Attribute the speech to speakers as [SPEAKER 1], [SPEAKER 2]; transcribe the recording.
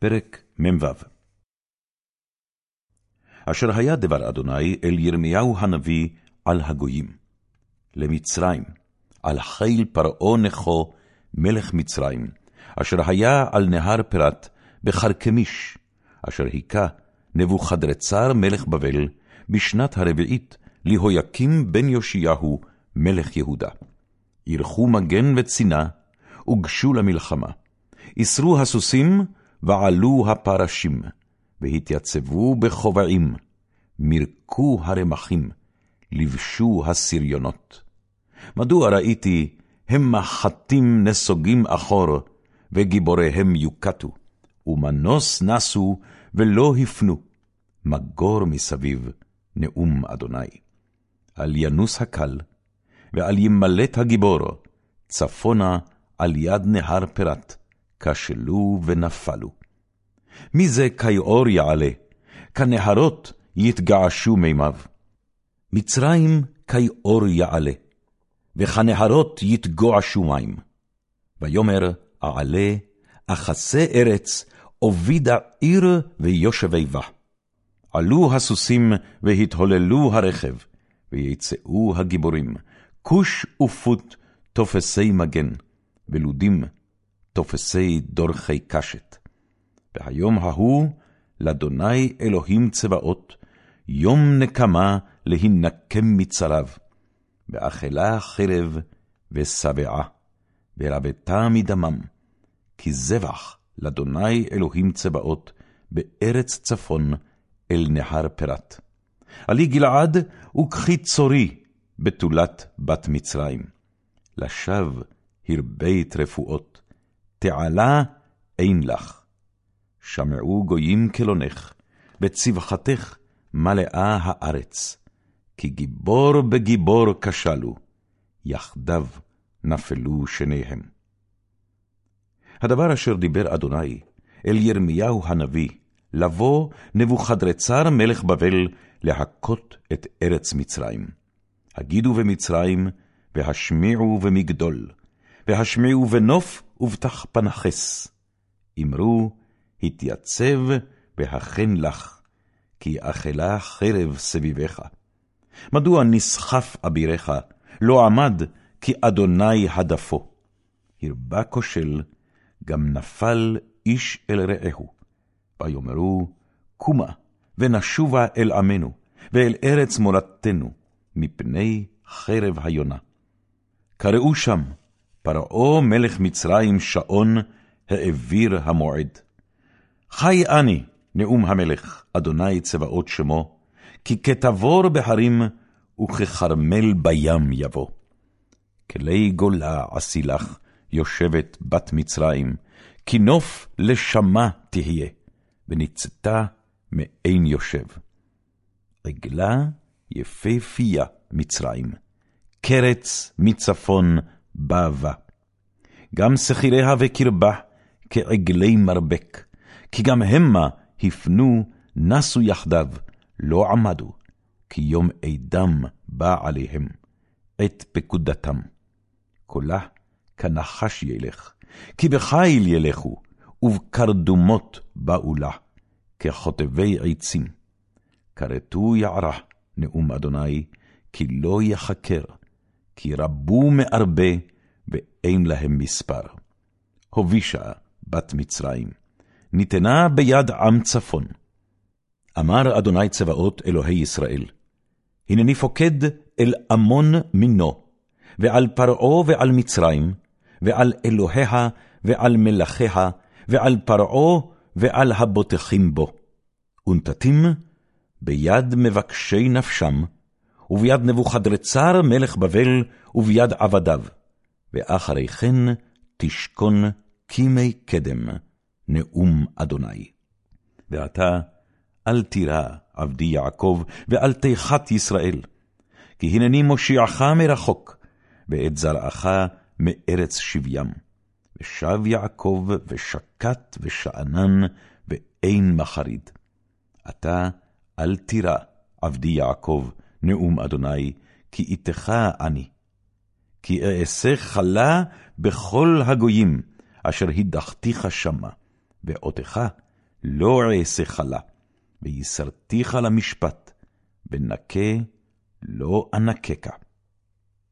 [SPEAKER 1] פרק מ"ו אשר היה דבר אדוני אל ירמיהו הנביא על הגויים. למצרים, על חיל פרעה נכו, מלך מצרים, אשר היה על נהר פרת, בחרקמיש, אשר היכה נבוכדרצר מלך בבל, בשנת הרביעית, להויקים בן יאשיהו, מלך יהודה. ירחו מגן וצינה, וגשו למלחמה. יסרו הסוסים, ועלו הפרשים, והתייצבו בכובעים, מירקו הרמחים, לבשו הסריונות. מדוע ראיתי הם מחטים נסוגים אחור, וגיבוריהם יוקטו, ומנוס נסו ולא הפנו, מגור מסביב, נאום אדוני. על ינוס הקל, ועל ימלט הגיבור, צפונה על יד נהר פרת, כשלו ונפלו. מי זה כיאור יעלה, כנהרות יתגעשו מימיו. מצרים כיאור יעלה, וכנהרות יתגועשו מים. ויאמר אעלה, אחסה ארץ, אובידה עיר ויושבי בה. עלו הסוסים והתהוללו הרכב, ויצאו הגיבורים, כוש ופוט תופסי מגן, ולודים תופסי דורכי קשת. והיום ההוא, לאדוני אלוהים צבאות, יום נקמה להינקם מצריו. ואכלה חרב ושבעה, ורבתה מדמם, כי זבח לאדוני אלוהים צבאות, בארץ צפון אל נהר פרת. עלי גלעד וקחי צורי, בתולת בת מצרים. לשווא הרבית רפואות, תעלה אין לך. שמעו גויים כלונך, וצווחתך מלאה הארץ. כי גיבור בגיבור כשלו, יחדיו נפלו שניהם. הדבר אשר דיבר אדוני אל ירמיהו הנביא, לבוא נבוכדרצר מלך בבל להכות את ארץ מצרים. הגידו במצרים, והשמיעו במגדול, והשמיעו בנוף ובתחפנחס. אמרו, התייצב והכן לך, כי אכלה חרב סביבך. מדוע נסחף אבירך, לא עמד, כי אדוני הדפו. הרבה כושל, גם נפל איש אל רעהו. ויאמרו, קומה, ונשובה אל עמנו, ואל ארץ מולדתנו, מפני חרב היונה. קראו שם, פרעה מלך מצרים שעון, העביר המועד. חי אני, נאום המלך, אדוני צבאות שמו, כי כתבור בהרים, וככרמל בים יבוא. כלי גולה עשי לך, יושבת בת מצרים, כי נוף לשמה תהיה, וניצתה מעין יושב. עגלה יפהפייה מצרים, קרץ מצפון בבה. גם שכיריה וקרבה כעגלי מרבק, כי גם המה הפנו, נסו יחדיו, לא עמדו, כי יום עדם בא עליהם, את פקודתם. קולה כנחש ילך, כי בחיל ילכו, ובקרדומות באו לה, כחוטבי עצים. כרתו יערה, נאום אדוני, כי לא יחקר, כי רבו מארבה, ואין להם מספר. הובישה, בת מצרים, ניתנה ביד עם צפון. אמר אדוני צבאות אלוהי ישראל, הנני פוקד אל עמון מינו, ועל פרעה ועל מצרים, ועל אלוהיה ועל מלכיה, ועל פרעה ועל הבוטחים בו. ונתתים ביד מבקשי נפשם, וביד נבוכדרצר מלך בבל, וביד עבדיו. ואחרי כן תשכון כימי קדם, נאום אדוני. ועתה, אל תירא עבדי יעקב, ואל תיחת ישראל, כי הנני מושיעך מרחוק, ואת זרעך מארץ שבים. ושב יעקב, ושקט ושאנן, ואין מחריד. אתה אל תירא, עבדי יעקב, נאום אדוני, כי איתך אני. כי אעשה חלה בכל הגויים, אשר הדחתיך שמה, ואותך לא אעשך לה, ויסרתיך למשפט, ונקה לא אנקקה.